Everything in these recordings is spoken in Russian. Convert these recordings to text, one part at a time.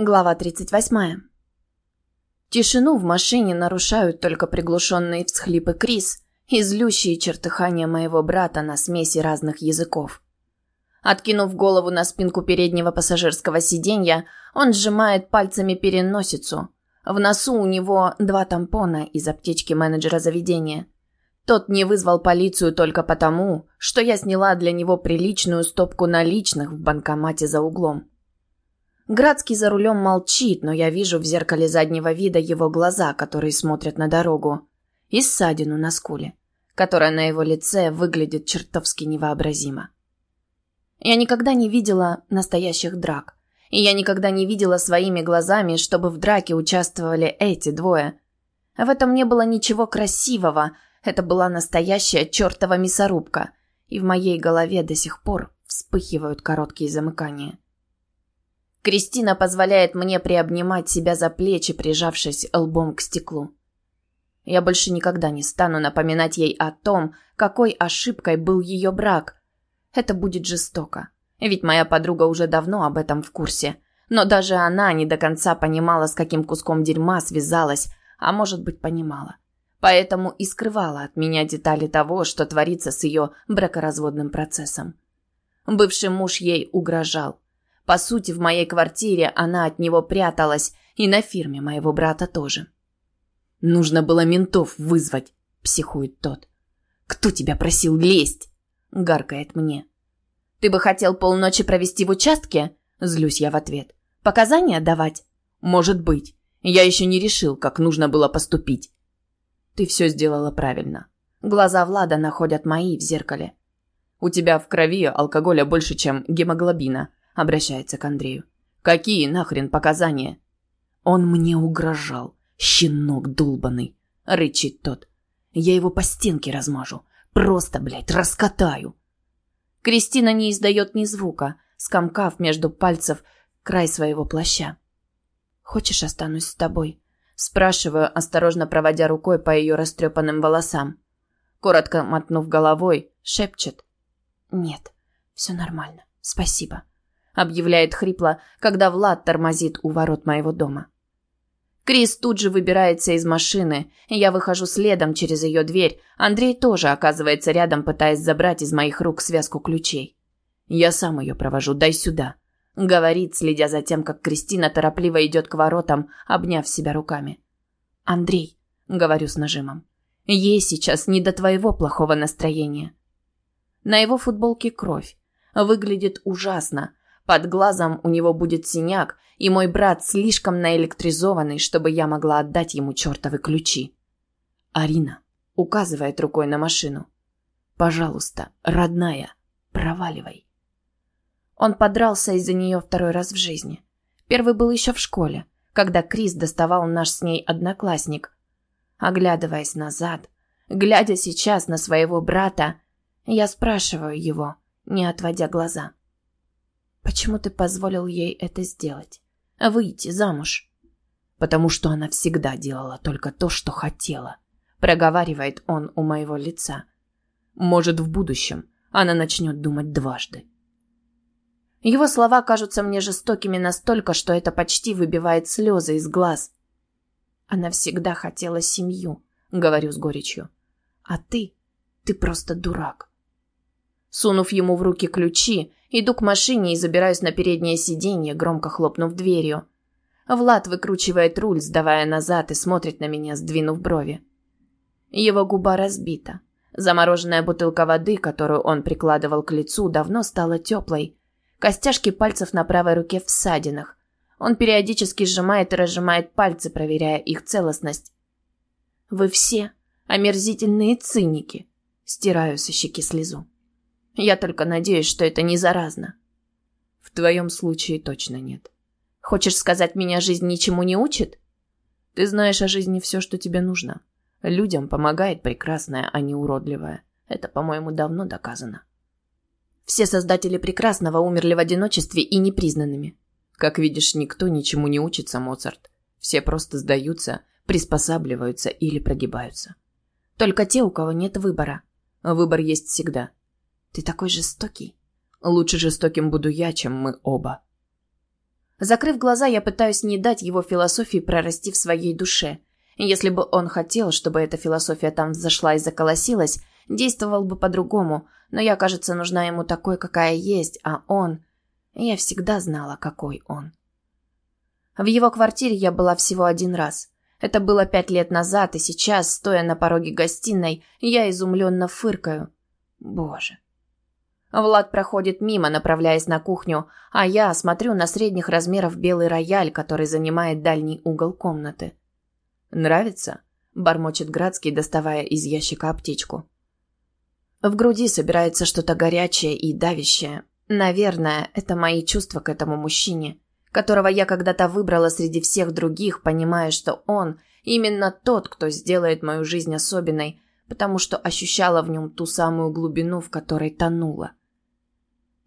Глава 38. Тишину в машине нарушают только приглушенные всхлипы Крис и злющие чертыхания моего брата на смеси разных языков. Откинув голову на спинку переднего пассажирского сиденья, он сжимает пальцами переносицу. В носу у него два тампона из аптечки менеджера заведения. Тот не вызвал полицию только потому, что я сняла для него приличную стопку наличных в банкомате за углом. Градский за рулем молчит, но я вижу в зеркале заднего вида его глаза, которые смотрят на дорогу, и ссадину на скуле, которая на его лице выглядит чертовски невообразимо. Я никогда не видела настоящих драк, и я никогда не видела своими глазами, чтобы в драке участвовали эти двое. В этом не было ничего красивого, это была настоящая чертова мясорубка, и в моей голове до сих пор вспыхивают короткие замыкания. Кристина позволяет мне приобнимать себя за плечи, прижавшись лбом к стеклу. Я больше никогда не стану напоминать ей о том, какой ошибкой был ее брак. Это будет жестоко. Ведь моя подруга уже давно об этом в курсе. Но даже она не до конца понимала, с каким куском дерьма связалась, а может быть, понимала. Поэтому и скрывала от меня детали того, что творится с ее бракоразводным процессом. Бывший муж ей угрожал. По сути, в моей квартире она от него пряталась, и на фирме моего брата тоже. «Нужно было ментов вызвать», – психует тот. «Кто тебя просил лезть?» – гаркает мне. «Ты бы хотел полночи провести в участке?» – злюсь я в ответ. «Показания давать?» «Может быть. Я еще не решил, как нужно было поступить». «Ты все сделала правильно». Глаза Влада находят мои в зеркале. «У тебя в крови алкоголя больше, чем гемоглобина обращается к Андрею. Какие нахрен показания? Он мне угрожал. Щенок долбанный, рычит тот. Я его по стенке размажу. Просто, блядь, раскатаю. Кристина не издает ни звука, скомкав между пальцев край своего плаща. Хочешь, останусь с тобой? спрашиваю, осторожно проводя рукой по ее растрепанным волосам. Коротко мотнув головой, шепчет: "Нет, все нормально. Спасибо" объявляет хрипло, когда Влад тормозит у ворот моего дома. Крис тут же выбирается из машины, я выхожу следом через ее дверь. Андрей тоже оказывается рядом, пытаясь забрать из моих рук связку ключей. «Я сам ее провожу, дай сюда», — говорит, следя за тем, как Кристина торопливо идет к воротам, обняв себя руками. «Андрей», — говорю с нажимом, — «ей сейчас не до твоего плохого настроения». На его футболке кровь. Выглядит ужасно, под глазом у него будет синяк, и мой брат слишком наэлектризованный, чтобы я могла отдать ему чертовы ключи. Арина указывает рукой на машину. Пожалуйста, родная, проваливай. Он подрался из-за нее второй раз в жизни. Первый был еще в школе, когда Крис доставал наш с ней одноклассник. Оглядываясь назад, глядя сейчас на своего брата, я спрашиваю его, не отводя глаза. Почему ты позволил ей это сделать? Выйти замуж? Потому что она всегда делала только то, что хотела, проговаривает он у моего лица. Может, в будущем она начнет думать дважды. Его слова кажутся мне жестокими настолько, что это почти выбивает слезы из глаз. Она всегда хотела семью, говорю с горечью. А ты, ты просто дурак. Сунув ему в руки ключи, Иду к машине и забираюсь на переднее сиденье, громко хлопнув дверью. Влад выкручивает руль, сдавая назад и смотрит на меня, сдвинув брови. Его губа разбита. Замороженная бутылка воды, которую он прикладывал к лицу, давно стала теплой. Костяшки пальцев на правой руке в ссадинах. Он периодически сжимает и разжимает пальцы, проверяя их целостность. «Вы все омерзительные циники», — стираю со щеки слезу. Я только надеюсь, что это не заразно. В твоем случае точно нет. Хочешь сказать, меня жизнь ничему не учит? Ты знаешь о жизни все, что тебе нужно. Людям помогает прекрасное, а не уродливое. Это, по-моему, давно доказано. Все создатели прекрасного умерли в одиночестве и непризнанными. Как видишь, никто ничему не учится, Моцарт. Все просто сдаются, приспосабливаются или прогибаются. Только те, у кого нет выбора. Выбор есть всегда. Ты такой жестокий. Лучше жестоким буду я, чем мы оба. Закрыв глаза, я пытаюсь не дать его философии прорасти в своей душе. Если бы он хотел, чтобы эта философия там взошла и заколосилась, действовал бы по-другому, но я, кажется, нужна ему такой, какая есть, а он... Я всегда знала, какой он. В его квартире я была всего один раз. Это было пять лет назад, и сейчас, стоя на пороге гостиной, я изумленно фыркаю. Боже. Влад проходит мимо, направляясь на кухню, а я смотрю на средних размеров белый рояль, который занимает дальний угол комнаты. «Нравится?» – бормочет Градский, доставая из ящика аптечку. В груди собирается что-то горячее и давящее. Наверное, это мои чувства к этому мужчине, которого я когда-то выбрала среди всех других, понимая, что он именно тот, кто сделает мою жизнь особенной, потому что ощущала в нем ту самую глубину, в которой тонула.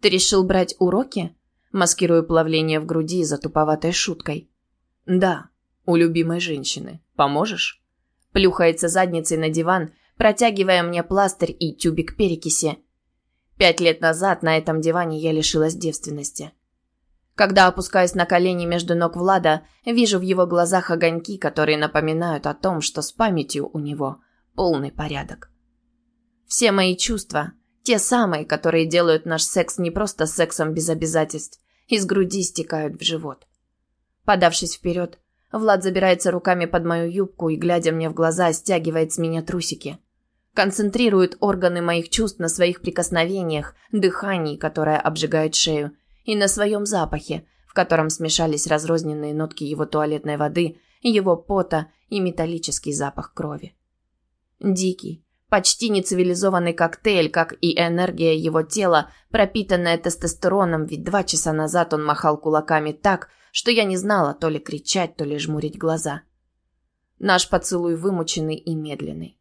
«Ты решил брать уроки?» Маскирую плавление в груди за туповатой шуткой. «Да, у любимой женщины. Поможешь?» Плюхается задницей на диван, протягивая мне пластырь и тюбик перекиси. Пять лет назад на этом диване я лишилась девственности. Когда опускаюсь на колени между ног Влада, вижу в его глазах огоньки, которые напоминают о том, что с памятью у него полный порядок. Все мои чувства, те самые, которые делают наш секс не просто сексом без обязательств, из груди стекают в живот. Подавшись вперед, Влад забирается руками под мою юбку и, глядя мне в глаза, стягивает с меня трусики. Концентрирует органы моих чувств на своих прикосновениях, дыхании, которое обжигает шею, и на своем запахе, в котором смешались разрозненные нотки его туалетной воды, его пота и металлический запах крови. Дикий, Почти нецивилизованный коктейль, как и энергия его тела, пропитанная тестостероном, ведь два часа назад он махал кулаками так, что я не знала то ли кричать, то ли жмурить глаза. Наш поцелуй вымученный и медленный.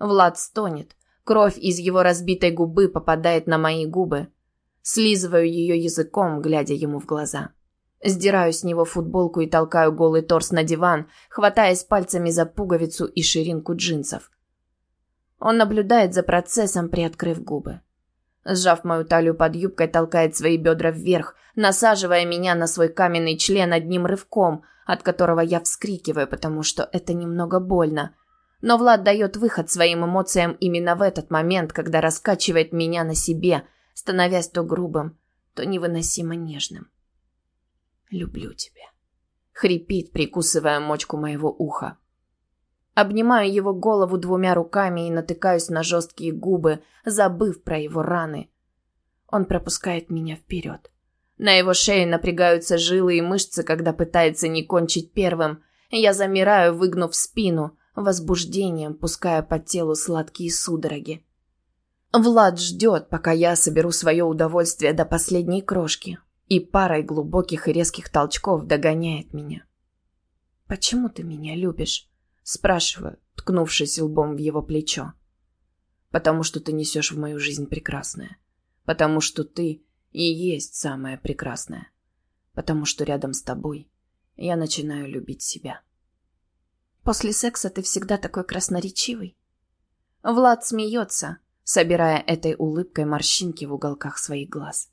Влад стонет. Кровь из его разбитой губы попадает на мои губы. Слизываю ее языком, глядя ему в глаза. Сдираю с него футболку и толкаю голый торс на диван, хватаясь пальцами за пуговицу и ширинку джинсов. Он наблюдает за процессом, приоткрыв губы. Сжав мою талию под юбкой, толкает свои бедра вверх, насаживая меня на свой каменный член одним рывком, от которого я вскрикиваю, потому что это немного больно. Но Влад дает выход своим эмоциям именно в этот момент, когда раскачивает меня на себе, становясь то грубым, то невыносимо нежным. «Люблю тебя», — хрипит, прикусывая мочку моего уха. Обнимаю его голову двумя руками и натыкаюсь на жесткие губы, забыв про его раны. Он пропускает меня вперед. На его шее напрягаются жилы и мышцы, когда пытается не кончить первым. Я замираю, выгнув спину, возбуждением пуская по телу сладкие судороги. Влад ждет, пока я соберу свое удовольствие до последней крошки, и парой глубоких и резких толчков догоняет меня. «Почему ты меня любишь?» Спрашиваю, ткнувшись лбом в его плечо. «Потому что ты несешь в мою жизнь прекрасное. Потому что ты и есть самое прекрасное. Потому что рядом с тобой я начинаю любить себя». «После секса ты всегда такой красноречивый». Влад смеется, собирая этой улыбкой морщинки в уголках своих глаз.